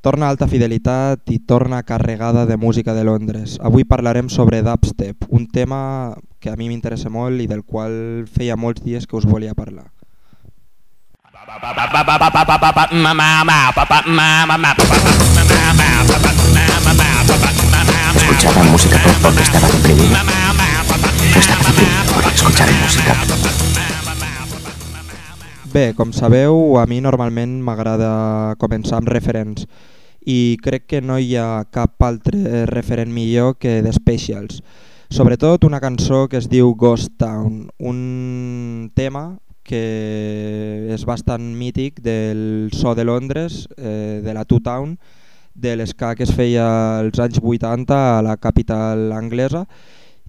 Torna alta fidelitat i torna carregada de música de Londres. Avui parlarem sobre dubstep, un tema que a mi m'interessa molt i del qual feia molts dies que us volia parlar. Escuchaba música pop porque estaba deprimido. No estaba deprimido por escuchar música Bé, com sabeu, a mi normalment m'agrada començar amb referents i crec que no hi ha cap altre referent millor que The Specials. Sobretot una cançó que es diu Ghost Town, un tema que és bastant mític del so de Londres, eh, de la Two Town, de l'esca que es feia als anys 80 a la capital anglesa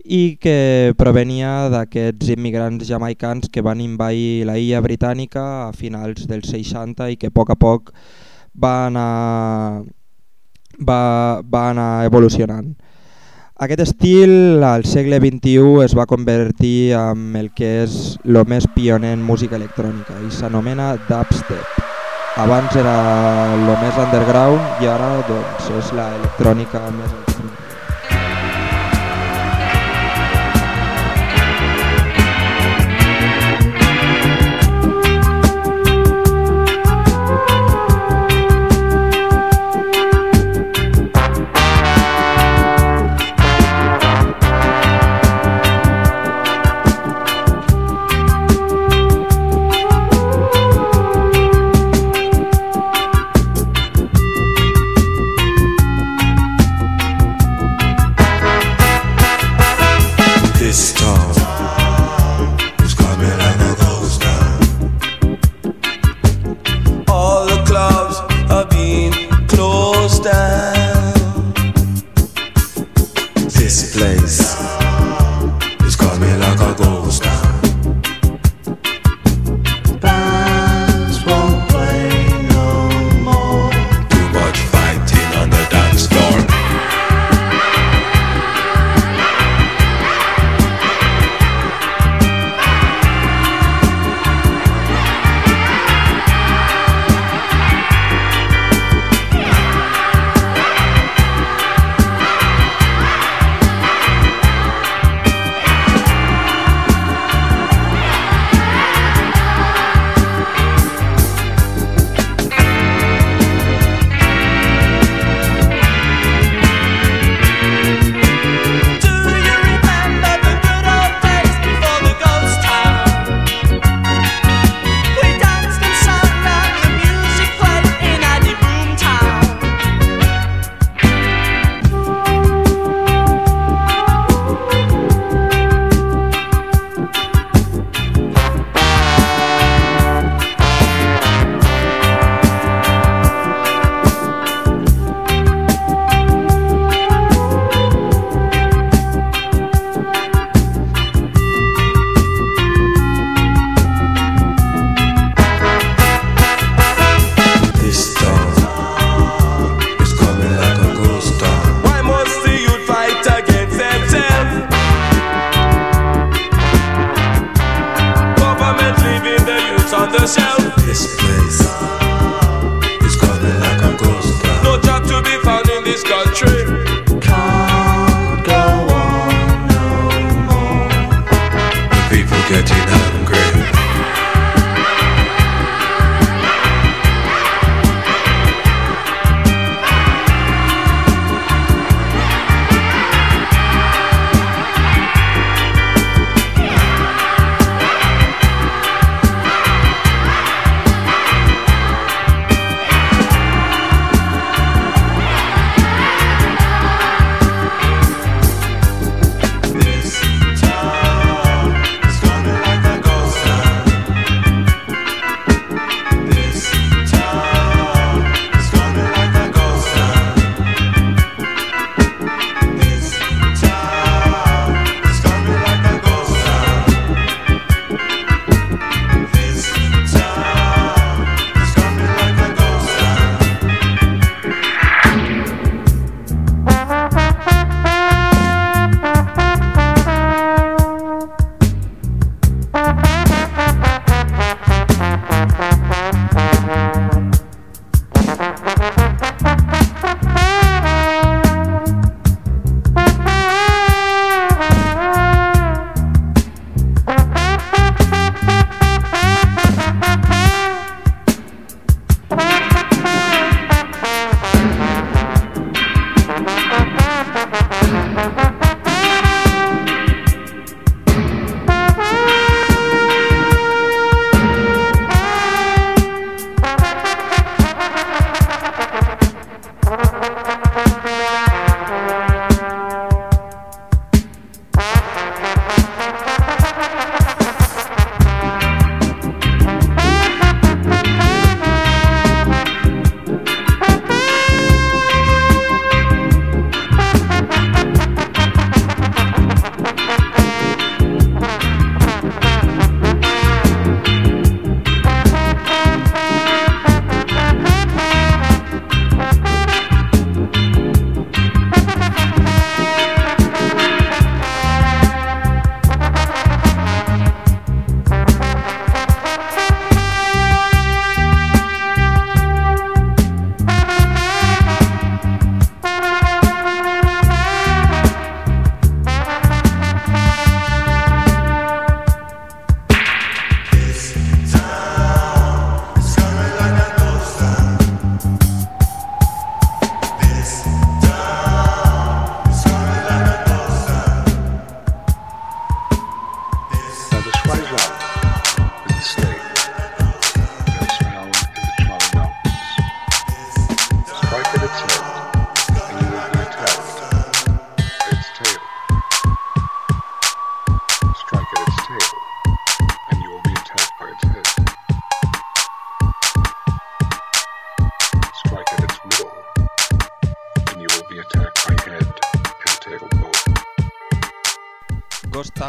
i que provenia d'aquests immigrants jamaicans que van invair la illa britànica a finals dels 60 i que a poc a poc va anar, va, va anar evolucionant. Aquest estil al segle XXI es va convertir en el que és el més pioner en música electrònica i s'anomena dubstep. Abans era el més underground i ara doncs, és l'electrònica més electrònica. this place. It's got me like a ghost.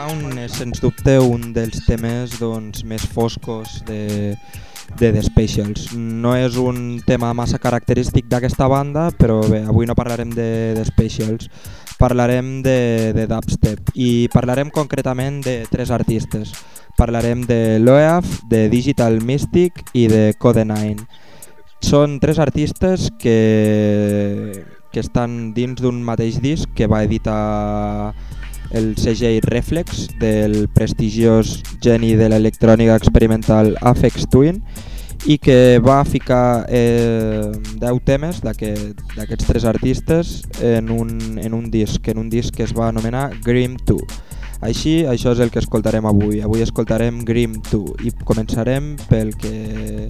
Town és sens dubte un dels temes doncs, més foscos de, de The Specials. No és un tema massa característic d'aquesta banda, però bé, avui no parlarem de The Specials, parlarem de, de dubstep i parlarem concretament de tres artistes. Parlarem de Loeaf, de Digital Mystic i de Code 9. Són tres artistes que, que estan dins d'un mateix disc que va editar el segell Reflex del prestigiós geni de l'electrònica experimental Afex Twin i que va ficar eh, 10 temes d'aquests tres artistes en un, en un disc, en un disc que es va anomenar Grim 2. Així, això és el que escoltarem avui. Avui escoltarem Grim 2 i començarem pel que,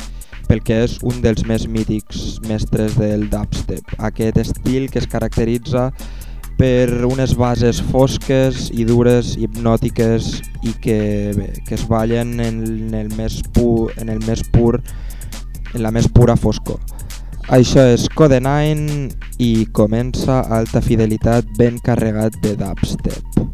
pel que és un dels més mítics mestres del dubstep, aquest estil que es caracteritza per unes bases fosques i dures, hipnòtiques i que, bé, que es ballen en el més pur, en el més pur en la més pura foscor. Això és Code 9 i comença alta fidelitat ben carregat de dubstep.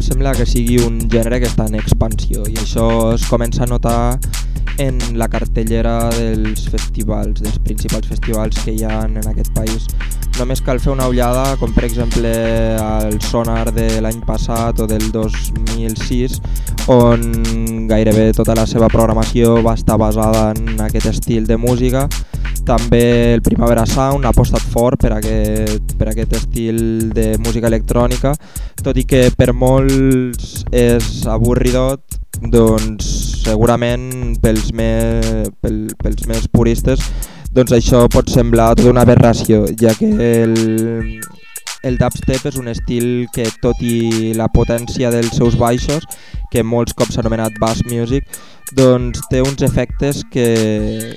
Sembla que sigui un gènere que està en expansió i això es comença a notar en la cartellera dels festivals, dels principals festivals que hi ha en aquest país. Només cal fer una ullada, com per exemple al Sonar de l'any passat o del 2006, on gairebé tota la seva programació va estar basada en aquest estil de música. També el Primavera Sound ha apostat fort per aquest, per aquest estil de música electrònica, tot i que per molts és avorridot, doncs segurament pels més, pel, pels més puristes doncs això pot semblar tota una aberració, ja que el, el dubstep és un estil que, tot i la potència dels seus baixos, que molts cops s'ha anomenat bass music, doncs té uns efectes que,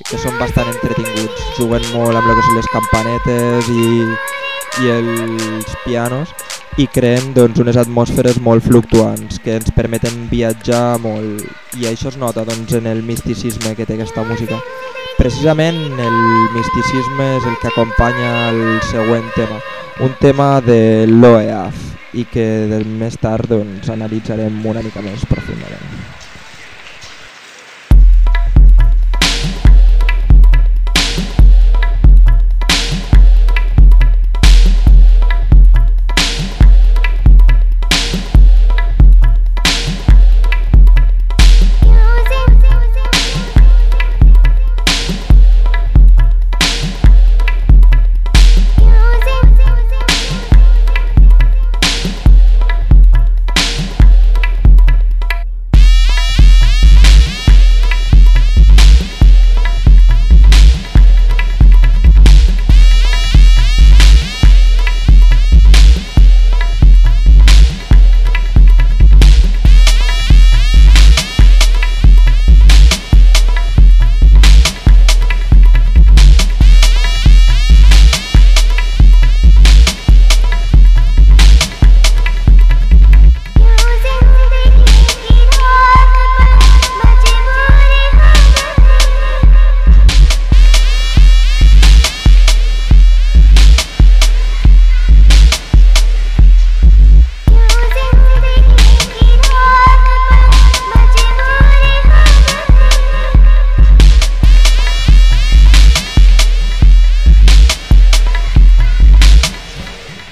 que són bastant entretinguts. Juguen molt amb el que són les campanetes i, i els pianos i creen doncs, unes atmosferes molt fluctuants que ens permeten viatjar molt i això es nota doncs, en el misticisme que té aquesta música. Precisament el misticisme és el que acompanya el següent tema, un tema de l'OEAF i que més tard doncs, analitzarem una mica més profundament.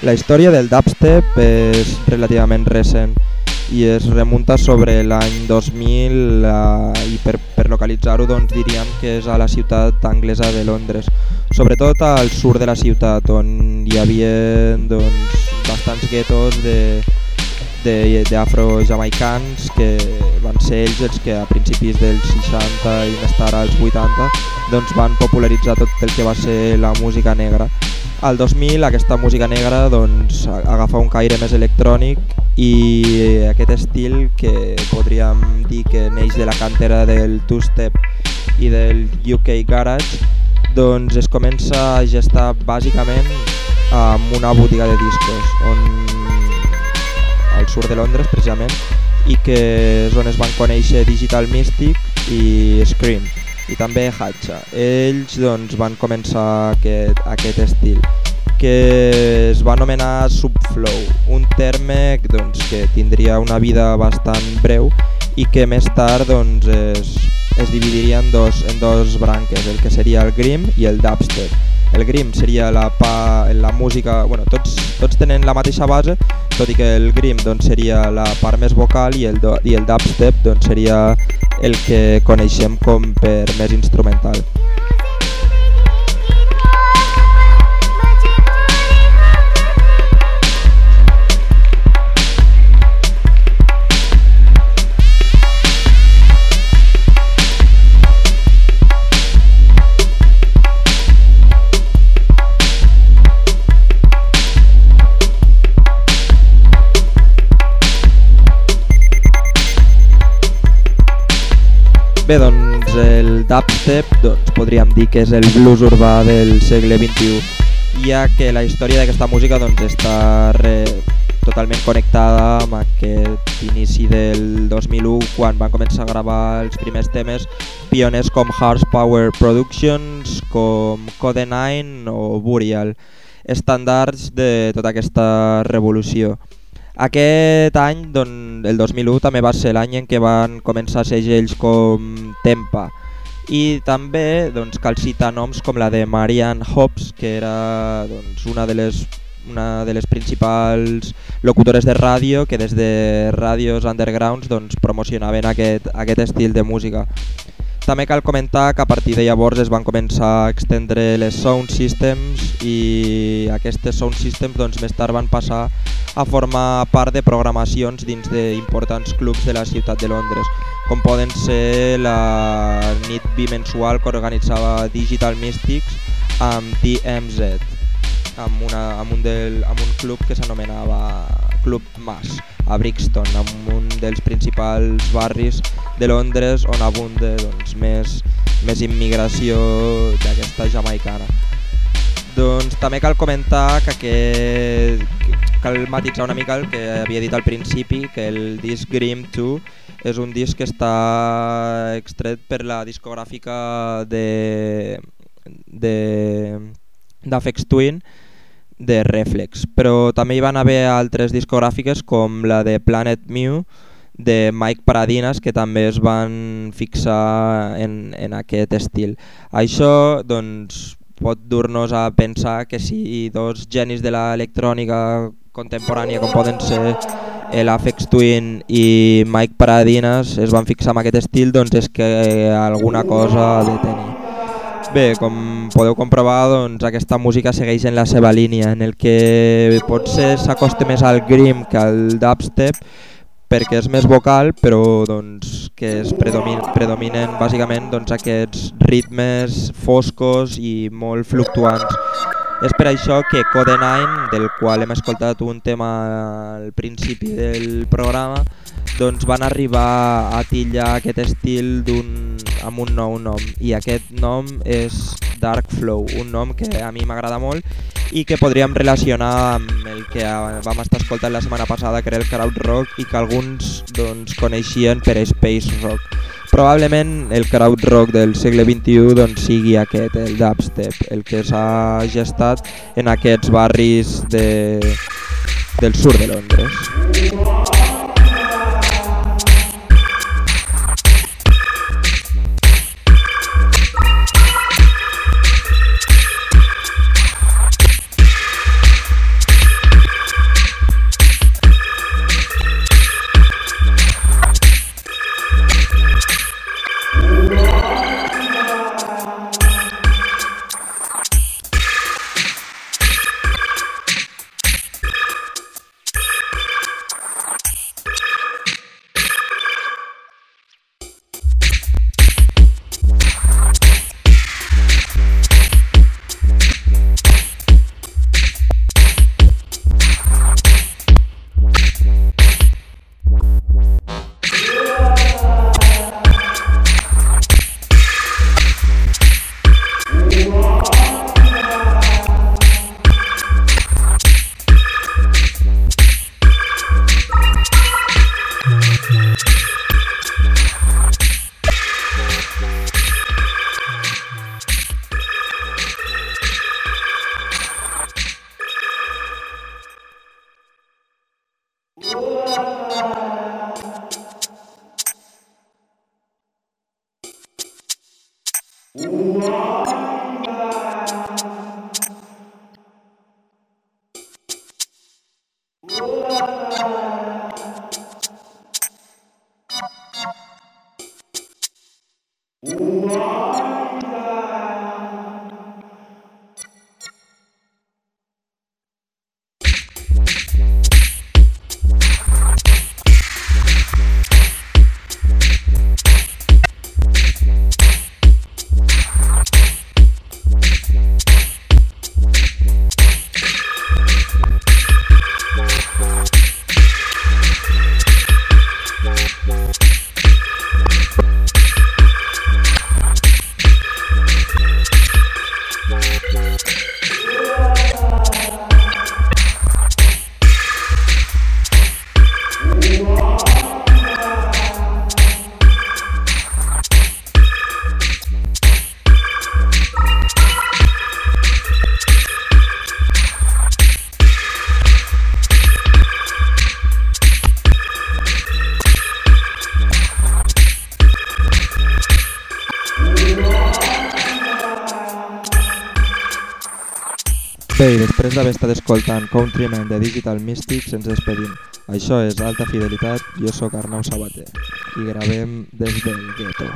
La història del dubstep és relativament recent i es remunta sobre l'any 2000 eh, i per, per localitzar-ho doncs, diríem que és a la ciutat anglesa de Londres, sobretot al sud de la ciutat on hi havia doncs, bastants guetos d'afro-jamaicans que van ser ells els que a principis dels 60 i més tard als 80 doncs van popularitzar tot el que va ser la música negra al 2000 aquesta música negra doncs, agafa un caire més electrònic i aquest estil que podríem dir que neix de la cantera del two-step i del UK Garage doncs es comença a gestar bàsicament amb una botiga de discos on, al sud de Londres precisament i que és on es van conèixer Digital Mystic i Scream i també Hatcha. Ells doncs, van començar aquest, aquest estil que es va anomenar Subflow, un terme doncs, que tindria una vida bastant breu i que més tard doncs, es, es dividiria en dos, en dos branques, el que seria el Grim i el Dubstep. El Grim seria la, pa, la música, bueno, tots, tots tenen la mateixa base, tot i que el Grim doncs, seria la part més vocal i el, i el Dubstep doncs, seria el que coneixem com per més instrumental. Bé, doncs el dubstep doncs, podríem dir que és el blues urbà del segle XXI, ja que la història d'aquesta música doncs, està re, totalment connectada amb aquest inici del 2001 quan van començar a gravar els primers temes pioners com Power Productions, com Code 9 o Burial, estàndards de tota aquesta revolució. Aquest any, doncs, el 2001, també va ser l'any en què van començar segells com Tempa i també doncs, cal citar noms com la de Marianne Hobbs, que era doncs, una, de les, una de les principals locutores de ràdio que des de ràdios undergrounds doncs, promocionaven aquest, aquest estil de música. També cal comentar que a partir de llavors es van començar a extendre les sound systems i aquestes sound systems doncs, més tard van passar a formar part de programacions dins d'importants clubs de la ciutat de Londres, com poden ser la nit bimensual que organitzava Digital Mystics amb DMZ, amb, una, amb, un, del, amb un club que s'anomenava Club Mas, a Brixton, amb un dels principals barris de Londres on abunda doncs, més, més immigració d'aquesta jamaicana. Doncs també cal comentar que, que cal matitzar una mica el que havia dit al principi, que el disc Grim 2 és un disc que està extret per la discogràfica de d'Afex Twin de Reflex, però també hi van haver altres discogràfiques com la de Planet Mew de Mike Paradinas que també es van fixar en, en aquest estil. Això doncs, pot dur-nos a pensar que si dos genis de l'electrònica contemporània com poden ser l'Afex Twin i Mike Paradinas es van fixar en aquest estil doncs és que alguna cosa ha de tenir. Bé, com podeu comprovar, doncs, aquesta música segueix en la seva línia, en el que potser s'acosta més al grim que al dubstep, perquè és més vocal però doncs, que es predominen, predominen bàsicament doncs, aquests ritmes foscos i molt fluctuants. És per això que Code 9, del qual hem escoltat un tema al principi del programa, doncs van arribar a tillar aquest estil amb un nou nom i aquest nom és Dark Flow, un nom que a mi m'agrada molt i que podríem relacionar amb el que vam estar escoltant la setmana passada, que era el crowd rock i que alguns doncs, coneixien per space rock. Probablement el crowd rock del segle XXI doncs, sigui aquest, el dubstep, el que s'ha gestat en aquests barris de, del sud de Londres. Bé, i Countryman de Digital Mystics ens despedim. Això és Alta Fidelitat, jo sóc Arnau Sabater i gravem des del gueto.